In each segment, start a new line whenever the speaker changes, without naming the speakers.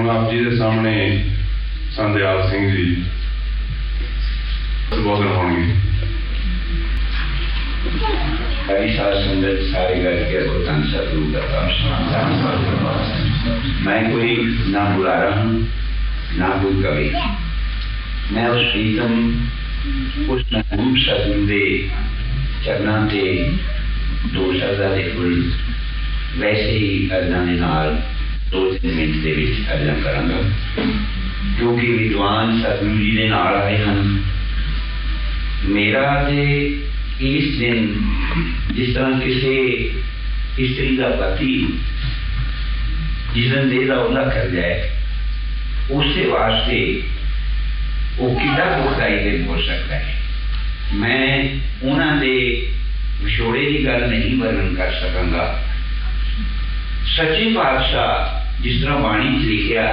ਹੁਣ ਆਪ ਜੀ ਦੇ ਸਾਹਮਣੇ ਸੰਦਿਆਲ ਸਿੰਘ ਜੀ ਸੰਬੋਧਨ ਹੋਣਗੇ
हरी साध संगत सारे घर के भुगतान सतगुरु का मैं कोई ना बुला रहा हूँ ना कोई कवि मैं उस प्रीतम उस महबूब सतगुरु ਦੇ ਚਰਨਾਂ ਤੇ ਦੋ ਸ਼ਬਦਾਂ ਦੇ ਫੁੱਲ ਵੈਸੇ ਹੀ ਅਰਜ਼ਾਂ ਦੇ ਨਾਲ ਦੋ ਤਿੰਨ ਮਿੰਟ ਦੇ ਵਿੱਚ ਅਰਜ਼ਾਂ ਕਰਾਂਗਾ ਕਿਉਂਕਿ ਵਿਦਵਾਨ ਸਤਿਗੁਰੂ ਜੀ ਦੇ ਨਾਲ ਆਏ ਹਨ ਮੇਰਾ ਤੇ ਇਸ ਦਿਨ ਜਿਸ ਤਰ੍ਹਾਂ ਕਿਸੇ ਇਸਤਰੀ ਦਾ ਪਤੀ ਜਿਸ ਦਿਨ ਦੇਹ ਦਾ ਉਹਦਾ ਕਰ ਜਾਏ ਉਸੇ ਵਾਸਤੇ ਉਹ ਕਿੰਨਾ ਦੁਖਦਾਈ ਦਿਨ ਹੋ ਸਕਦਾ ਹੈ ਮੈਂ ਉਹਨਾਂ ਦੇ ਵਿਛੋੜੇ ਦੀ ਗੱਲ ਨਹੀਂ ਵਰਣਨ ਕਰ ਸਕਾਂਗਾ ਸੱਚੇ ਪਾਤਸ਼ਾਹ जिस तरह वाणी लिखा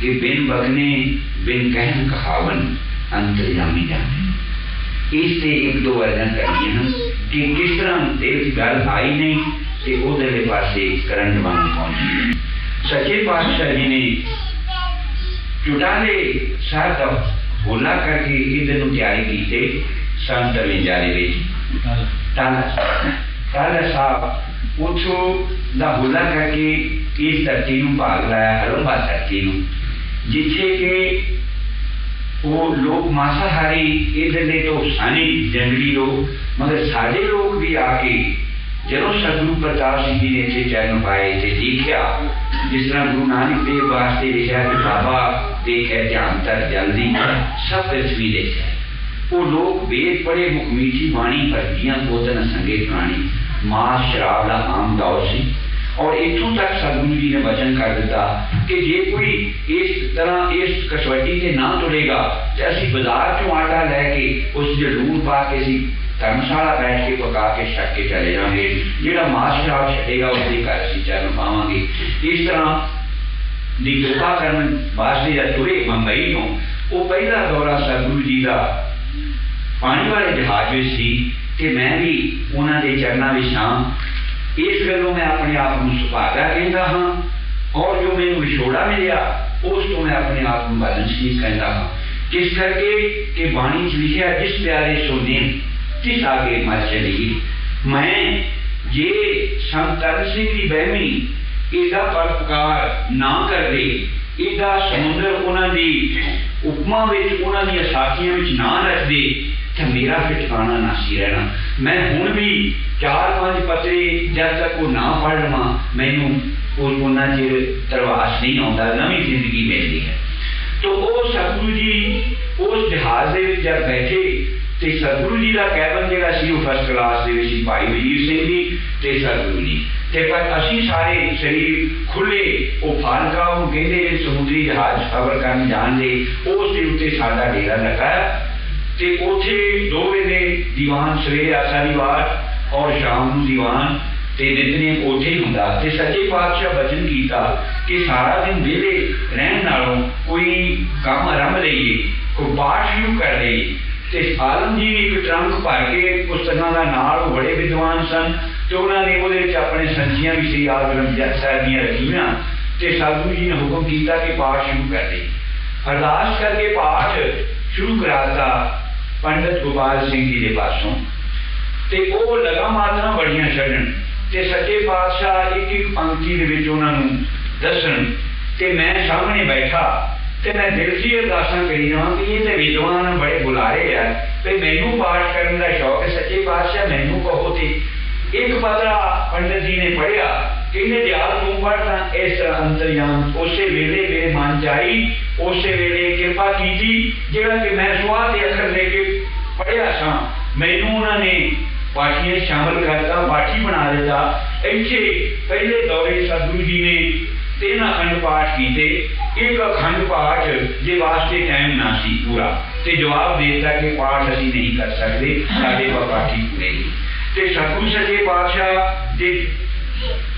कि बिन बगने बिन कहन कहावन अंतर्यामी जाने। इससे एक दो अर्जन करिए कि किस तरह देव गल आई नहीं तो ते पास से करंट वांग पहुँची सच्चे पातशाह जी ने चुटाले साथ होला करके इधर तैयारी की सन तवेंजा हाँ। ताला। Tale Sahab usó la bulaca que es tartino para la lomba धरती जिससे के वो लोग मांसाहारी इधरले तो साने जंगली लोग मगर सारे लोग भी आके जनो सतगुरु प्रताप सिंह जी ने इसे चरण पाए थे देखा जिस तरह गुरु नानक देव वास्ते लिखा कि बाबा देखे ध्यान तक जल्दी, सब पृथ्वी देखा वो लोग वेद पढ़े मुख मीठी वाणी पर, जिया भोजन संगे प्राणी। मांस शराब ला आम दावसी और इतों तक सदगुरु जी ने वचन कर दिता कि जे कोई इस तरह, इस कसवटी से ना तुरेगा तो असं बाज़ार चो आटा लैके उस ज़रूर पा के असी धर्मशाला बैठ के पका के छक के चले जाएँगे। जोड़ा मांस शराब छेगा उसके घर असी चरण पावे इस तरह की कृपा करने वास्ते जब तुरे बंबई तो वह पहला दौरा सतगुरु जी का ਦੀ ਕਿਰਪਾ ਕਰਨ ਵਾਸਤੇ ਜਦ ਤੁਰੇ ਮੁੰਬਈ ਤੋਂ ਉਹ ਪਹਿਲਾ ਦੌਰਾ ਸਤਿਗੁਰੂ ਜੀ ਦਾ ਪਾਣੀ ਵਾਲੇ ਜਹਾਜ਼ ਵਿੱਚ ਸੀ ਕਿ ਮੈਂ ਵੀ ਉਹਨਾਂ ਦੇ ਚਰਨਾਂ ਵਿੱਚ ਹਾਂ ਇਸ ਗੱਲੋਂ ਮੈਂ ਆਪਣੇ ਆਪ ਨੂੰ ਸੁਭਾਗਾ ਕਹਿੰਦਾ ਹਾਂ ਔਰ ਜੋ ਮੈਨੂੰ ਵਿਛੋੜਾ ਮਿਲਿਆ ਉਸ ਤੋਂ ਮੈਂ ਆਪਣੇ ਆਪ ਨੂੰ ਬਦਨਸੀਬ ਕਹਿੰਦਾ ਹਾਂ ਜਿਸ ਕਰਕੇ ਕਿ ਬਾਣੀ 'ਚ ਲਿਖਿਆ ਜਿਸ ਪਿਆਰੇ ਸੋ ਦਿਨ ਤਿਸ ਆਗੇ ਮਰ ਚਲੀ ਮੈਂ ਜੇ ਸੰਤਨ ਸਿੰਘ ਦੀ ਬਹਿਮੀ ਇਹਦਾ ਪਰਪਕਾਰ ਨਾ ਕਰਦੇ ਇਹਦਾ ਸਮੁੰਦਰ ਉਹਨਾਂ ਦੀ ਉਪਮਾ ਵਿੱਚ ਉਹਨਾਂ ਦੀਆਂ ਸਾਖੀਆਂ ਵਿੱਚ ਨਾ ਰੱਖਦੇ ਤਾਂ ਮੇਰਾ ਫਿਰ ਠਿਕਾਣਾ ਨਾ ਸੀ ਰਹਿਣਾ ਮੈਂ ਹੁਣ ਵੀ ਚਾਰ ਪੰਜ ਪੱਤਰੇ ਜਦ ਤੱਕ ਉਹ ਨਾ ਪੜ ਲਵਾਂ ਮੈਨੂੰ ਉਹ ਉਹਨਾਂ ਚਿਰ ਤਰਵਾਸ ਨਹੀਂ ਆਉਂਦਾ ਨਵੀਂ ਜ਼ਿੰਦਗੀ ਮਿਲਦੀ ਹੈ ਤੋ ਉਹ ਸਤਿਗੁਰੂ ਜੀ ਉਸ ਜਹਾਜ਼ ਦੇ ਵਿੱਚ ਜਦ ਬੈਠੇ ਤੇ ਸਤਿਗੁਰੂ ਜੀ ਦਾ ਕੈਬਨ ਜਿਹੜਾ ਸੀ ਉਹ ਫਸਟ ਕਲਾਸ ਦੇ ਵਿੱਚ ਸੀ ਭਾਈ ਵਜੀਰ ਸਿੰਘ ਜੀ ਤੇ ਸਤਿਗੁਰੂ ਜੀ ਤੇ ਪਰ ਅਸੀਂ ਸਾਰੇ ਸਰੀਰ ਖੁੱਲੇ ਉਹ ਫਾਲਕਾ ਨੂੰ ਕਹਿੰਦੇ ਨੇ ਸਮੁੰਦਰੀ ਜਹਾਜ਼ ਸਫ਼ਰ ਕਰਨ ਜਾਣਦੇ ਉਸ ਦੇ ਉੱਤੇ ਸਾਡਾ ਡੇਰਾ ਲੱਗਾ ਤੇ ਉਥੇ ਦੋ ਵੇਲੇ ਦੀਵਾਨ ਸਵੇਰੇ ਆਸਾ ਦੀ ਵਾਰ ਔਰ ਸ਼ਾਮ ਨੂੰ ਦੀਵਾਨ ਤੇ ਨਿਤਨੇ ਉਥੇ ਹੀ ਹੁੰਦਾ ਤੇ ਸੱਚੇ ਪਾਤਸ਼ਾਹ ਬਚਨ ਕੀਤਾ ਕਿ ਸਾਰਾ ਦਿਨ ਵਿਹਲੇ ਰਹਿਣ ਨਾਲੋਂ ਕੋਈ ਕੰਮ ਆਰੰਭ ਲਈਏ ਕੋਈ ਪਾਠ ਸ਼ੁਰੂ ਕਰ ਲਈਏ ਤੇ ਆਲਮ ਜੀ ਇੱਕ ਟਰੰਕ ਭਰ ਕੇ ਪੁਸਤਕਾਂ ਦਾ ਨਾਲ ਉਹ ਬੜੇ ਵਿਦਵਾਨ ਸਨ ਤੇ ਉਹਨਾਂ ਨੇ ਉਹਦੇ ਵਿੱਚ ਆਪਣੇ ਸੰਚੀਆਂ ਵੀ ਸ੍ਰੀ ਆਲ ਗ੍ਰੰਥ ਸਾਹਿਬ ਦੀਆਂ ਰੱਖੀਆਂ ਤੇ ਸਤਿਗੁਰੂ ਜੀ ਨੇ ਹੁਕਮ ਕੀਤਾ ਕਿ ਪਾਠ ਸ਼ੁਰੂ ਕਰ ਲਈ ਅਰਦਾਸ ਕਰਕੇ ਪਾਠ ਸ਼ੁਰੂ ਕਰਾਤਾ ਪੰਡਤ ਗੋਪਾਲ ਸਿੰਘ ਜੀ ਦੇ ਪਾਸੋਂ ਤੇ ਉਹ ਲਗਾ ਮਾਤਰਾ ਬੜੀਆਂ ਛੱਡਣ ਤੇ ਸੱਚੇ ਪਾਤਸ਼ਾਹ ਇੱਕ ਇੱਕ ਪੰਕਤੀ ਦੇ ਵਿੱਚ ਉਹਨਾਂ ਨੂੰ ਦੱਸਣ ਤੇ ਮੈਂ ਸਾਹਮਣੇ ਬੈਠਾ ਤੇ ਮੈਂ ਦਿਲ 'ਚ ਹੀ ਅਰਦਾਸਾਂ ਕਰੀ ਜਾਵਾਂ ਕਿ ਇਹ ਤੇ ਵਿਦਵਾਨ ਬੜੇ ਬੁਲਾਰੇ ਆ ਤੇ ਮੈਨੂੰ ਪਾਠ ਕਰਨ ਦਾ ਸ਼ੌਕ ਹੈ ਸੱਚੇ ਪਾਤਸ਼ਾਹ ਮੈਨੂੰ ਕਹੋ ਤੇ ਇੱਕ ਪਤਰਾ ਪੰਡਤ ਜੀ ਨੇ ਪੜਿਆ ਕਹਿੰਦੇ ਦਿਆਲ ਤੂੰ ਪੜਦਾ ਇਸ ਅੰਤਰਯਾਮ ਉਸੇ ਵੇਲੇ ਮੇਰੇ ਮਨ ਚ ਆਈ ਉਸੇ ਵੇਲੇ ਕਿਰਪਾ ਕੀਤੀ ਜਿਹੜਾ ਕਿ ਮੈਂ ਸੁਆਹ ਦੇ ਅੱਖਰ ਲੈ ਕੇ ਪੜਿਆ ਸਾਂ ਮੈਨੂੰ ਉਹਨਾਂ ਨੇ ਪਾਠੀਆਂ ਸ਼ਾਮਲ ਕਰਤਾ ਪਾਠੀ ਬਣਾ ਦਿੱਤਾ ਇੱਥੇ ਪਹਿਲੇ ਦੌਰੇ ਸਤਿਗੁਰੂ ਜੀ ਨੇ ਤਿੰਨ ਅਖੰਡ ਪਾਠ ਕੀਤੇ ਇੱਕ ਅਖੰਡ ਪਾਠ ਦੇ ਵਾਸਤੇ ਟਾਈਮ ਨਾ ਸੀ ਪੂਰਾ ਤੇ ਜਵਾਬ ਦੇ ਦਿੱਤਾ ਕਿ ਪਾਠ ਅਸੀਂ ਨਹੀਂ ਕਰ ਸਕਦੇ ਸਾਡੇ ਕੋਲ ਪਾਠੀ ਪੂਰੇ ਨਹੀਂ ਤੇ ਸਤਿਗੁਰੂ ਸੱਚੇ ਪਾਤਸ਼ਾਹ ਦੇ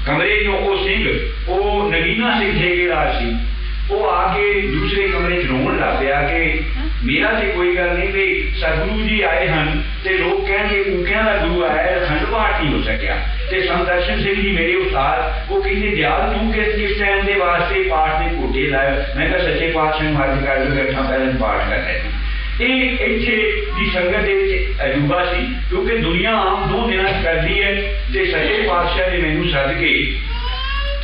ਕਮਰੇ ਚੋਂ ਉਹ ਸਿੰਘ ਉਹ ਨਗੀਨਾ ਸਿੰਘ ਠੇਕੇਦਾਰ ਸੀ ਉਹ ਆ ਕੇ ਦੂਸਰੇ ਕਮਰੇ 'ਚ ਰੋਣ ਲੱਗ ਪਿਆ ਕਿ ਮੇਰਾ ਤੇ ਕੋਈ ਗੱਲ ਨਹੀਂ ਵੀ ਸਤਿਗੁਰੂ ਜੀ ਆਏ ਹਨ ਤੇ ਲੋਕ ਕਹਿਣਗੇ ਊਕਿਆਂ ਦਾ ਗੁਰੂ ਆਇਆ ਹੈ ਅਖੰਡ ਪਾਠ ਨਹੀਂ ਹੋ ਸਕਿਆ ਤੇ ਸੰਤ ਦਰਸ਼ਨ ਸਿੰਘ ਜੀ ਮੇਰੇ ਉਸਤਾਦ ਉਹ ਕਹਿੰਦੇ ਦਿਆਲ ਤੂੰ ਕਿਸ ਕਿਸ ਟਾਈਮ ਦੇ ਵਾਸਤੇ ਪਾਠ ਦੇ ਘੋਟੇ ਲਾਇਆ ਮੈਂ ਕਿਹਾ ਸੱਚੇ ਪਾਤਸ਼ਾਹ ਨੂੰ ਹੱਥ ਕਰ ਕੇ ਬੈਠਾ ਪਹਿਲਾਂ ਪਾਠ ਕਰ ਰਿਹਾ ਸੀ ਇਹ ਇੱਥੇ ਦੀ ਸੰਗਤ ਦੇ ਵਿੱਚ ਅਜੂਬਾ ਸੀ ਕਿਉਂਕਿ ਦੁਨੀਆ ਆਮ ਦੋ ਦਿਨਾਂ 'ਚ ਕਰਦੀ ਹੈ ਤੇ ਸੱਚੇ ਪਾਤਸ਼ਾਹ ਨੇ ਮੈਨੂੰ ਸੱਦ ਕੇ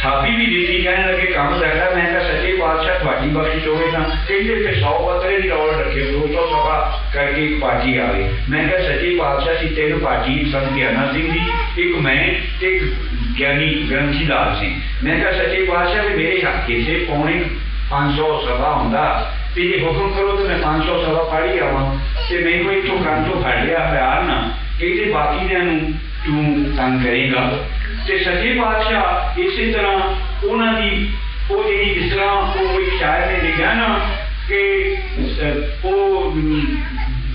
ਥਾਪੀ ਵੀ ਦਿੱਤੀ ਕਹਿਣ ਲੱਗੇ ਕੰਮ ਕਰਦਾ ਮੈਂ ਕਿਹਾ ਸੱਚੇ ਪਾਤਸ਼ਾਹ ਤੁਹਾਡੀ ਬਖਸ਼ਿਸ਼ ਹੋਵੇ ਤਾਂ ਕਹਿੰਦੇ ਤੇ 100 ਬੱਕਰੇ ਦੀ ਰੌਲ ਰੱਖੇ 200 ਸਭਾ ਕਰਕੇ ਇੱਕ ਪਾਰਟੀ ਆਵੇ ਮੈਂ ਕਿਹਾ ਸੱਚੇ ਪਾਤਸ਼ਾਹ ਸੀ ਤਿੰਨ ਪਾਰਟੀ ਸੰਤ ਗਿਆਨਾ ਸਿੰਘ ਜੀ ਇੱਕ ਮੈਂ ਤੇ ਇੱਕ ਗਿਆਨੀ ਗ੍ਰੰਥੀ ਲਾਲ ਸਿੰਘ ਮੈਂ ਕਿਹਾ ਸੱਚੇ ਪਾਤਸ਼ਾਹ ਵੀ ਮੇਰੇ ਹੱਥ ਕਿਸੇ ਪੌਣੇ 500 ਸਭਾ ਹੁੰਦਾ Quindi confrontazione pancio sala parliamo, se मैं कोई तो कांटो काट लिया प्यार ना એટલે બાકીનાનું તું તંગ કરેગા તે સચે પાતશાહ इसी तरह ਉਹਨਾਂ ਦੀ ਉਹ વિશ્રામ ਉਹ કોઈ શાયર ને ਲਿਖਿਆ ਨਾ कि वो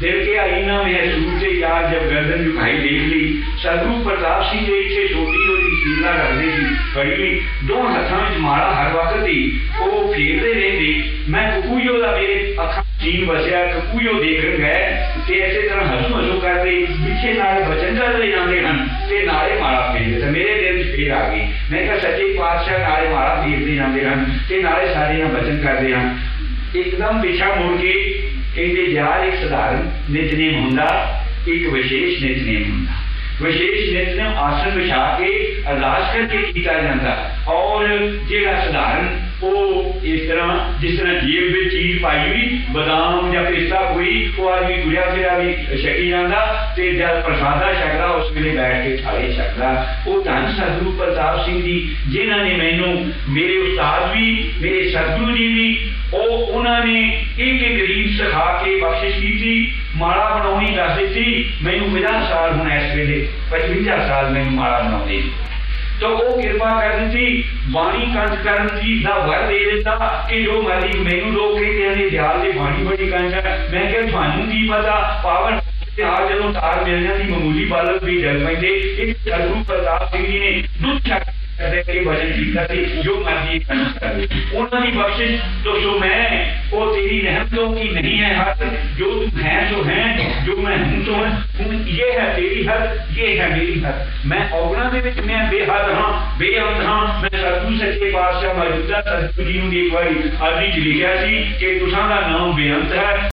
दिल के आईना में है सूरज यार जब गर्दन झुकाई देख ली सदगुरु प्रताप सिंह जो इच्छे छोटी हो ਫੜੀ ਲਈ ਦੋ ਹੱਥਾਂ ਵਿੱਚ ਮਾਲਾ ਹਰ ਵਕਤ ਹੀ ਉਹ ਫੇਰਦੇ ਰਹਿੰਦੇ ਮੈਂ ਕਕੂਯੋ ਦਾ ਮੇਰੇ ਅੱਖਾਂ ਜੀਨ ਵਸਿਆ ਕਕੂਯੋ ਦੇਖਣ ਗਏ ਤੇ ਇਸੇ ਤਰ੍ਹਾਂ ਹਸੂ ਹਸੂ ਕਰਦੇ ਪਿੱਛੇ ਨਾਲ ਬਚਨ ਕਰਦੇ ਜਾਂਦੇ ਹਨ ਤੇ ਨਾਲੇ ਮਾਲਾ ਫੇਰਦੇ ਤੇ ਮੇਰੇ ਦਿਲ 'ਚ ਫੇਰ ਆ ਗਈ ਮੈਂ ਕਿਹਾ ਸੱਚੇ ਪਾਤਸ਼ਾਹ ਨਾਲੇ ਮਾਲਾ ਫੇਰਦੇ ਜਾਂਦੇ ਹਨ ਤੇ ਨਾਲੇ ਸਾਡੇ ਨਾਲ ਬਚਨ ਕਰਦੇ ਹਨ ਇੱਕਦਮ ਪਿਛਾ ਮੁੜ ਕੇ ਕਹਿੰਦੇ ਯਾਰ ਇੱਕ ਸਧਾਰਨ ਨਿਤਨੇਮ ਹੁੰਦਾ ਇੱਕ ਵਿਸ਼ੇਸ਼ ਨਿਤਨੇਮ ਹੁੰਦਾ ਵਿਸ਼ੇਸ਼ ਨਿਤਨੇਮ ਆਸਨ ਵਿਛਾ ਕੇ ਅਰਦਾਸ ਕਰਕੇ ਕੀਤਾ ਜਾਂਦਾ ਔਰ ਜਿਹੜਾ ਸਧਾਰਨ ਉਹ ਇਸ ਤਰ੍ਹਾਂ ਜਿਸ ਤਰ੍ਹਾਂ ਜੇਬ ਵਿੱਚ ਚੀਜ਼ ਪਾਈ ਹੋਈ ਬਦਾਮ ਜਾਂ ਪੇਸਾ ਕੋਈ ਉਹ ਆਦਮੀ ਤੁਰਿਆ ਫਿਰਿਆ ਵੀ ਛਕੀ ਜਾਂਦਾ ਤੇ ਜਦ ਪ੍ਰਸਾਦਾ ਛਕਦਾ, ਉਸ ਵੇਲੇ ਬੈਠ ਕੇ ਥਾਲੇ ਛਕਦਾ। ਉਹ ਧੰਨ ਸਤਿਗੁਰੂ ਪ੍ਰਤਾਪ ਸਿੰਘ ਜੀ, ਜਿਨ੍ਹਾਂ ਨੇ ਮੈਨੂੰ, ਮੇਰੇ ਉਸਤਾਦ ਵੀ, ਮੇਰੇ ਸਤਿਗੁਰੂ ਜੀ ਵੀ, ਉਹ ਉਹਨਾਂ ਨੇ ਇੱਕ ਇੱਕ ਰੀਤ ਸਿਖਾ ਕੇ ਬਖਸ਼ਿਸ਼ ਕੀਤੀ, ਮਾਲਾ ਬਣਾਉਣੀ ਦੱਸ ਦਿੱਤੀ। ਮੈਨੂੰ 50 ਸਾਲ ਹੁਣ ਇਸ ਵੇਲੇ 55 ਸਾਲ ਮੈਨੂੰ ਮਾਲਾ ਬਣਾਉਂਦੇ। ਤੋ ਉਹ ਕਿਰਪਾ ਕਰ ਦਿੱਤੀ ਬਾਣੀ ਕੰਠ ਕਰਨ ਦੀ ਦਾ ਵਰ ਦੇ ਦਿੱਤਾ ਕਿ ਜੋ ਮਰਜ਼ੀ ਮੈਨੂੰ ਲੋਕ ਕਹਿੰਦੇ ਨੇ ਦਿਆਲ ਦੀ ਬਾਣੀ ਬੜੀ ਕੰਠ ਹੈ ਮੈਂ ਕਿਹਾ ਤੁਹਾਨੂੰ ਕੀ ਪਤਾ ਪਾਵਨ ਤੇ ਆ ਜਦੋਂ ਤਾਰ ਮਿਲ ਜਾਂਦੀ ਮਾਮੂਲੀ ਬਾਲਕ ਵੀ ਜਲ ਪੈਂਦੇ ਇੱਕ ਸਤਿਗੁਰੂ ਪ੍ਰਤਾਪ ਸਿੰਘ ਜੀ ਨੇ ਦੁੱਧ ਛੱਕ ਕਰਦੇ ਕੇ ਭਜਨ ਕੀਤਾ ਸੀ ਜੋ ਮਰਜ਼ੀ ਕੰਠ ਕਰੇ ਉਹਨਾਂ ਦੀ ਬਖਸ਼ਿਸ਼ तो जो मैं वो तेरी रहमतों की नहीं है हद जो तुम है जो है जो मैं हूं तो हूं ये है तेरी हद ये है मेरी हद मैं ਔਗਣਾ ਦੇ ਵਿੱਚ ਮੈਂ ਬੇਹੱਦ ਹਾਂ ਬੇਅੰਤ ਹਾਂ ਮੈਂ ਸਤਿਗੁਰੂ ਸੱਚੇ ਪਾਤਸ਼ਾਹ ਮੌਜੂਦਾ ਸਤਿਗੁਰੂ ਜੀ ਨੂੰ ਵੀ ਇੱਕ ਵਾਰੀ ਆਦਿ ਚ ਲਿਖਿਆ ਸੀ ਕਿ ਤੁਸਾਂ ਦਾ ਨਾਮ ਬੇਅੰਤ ਹੈ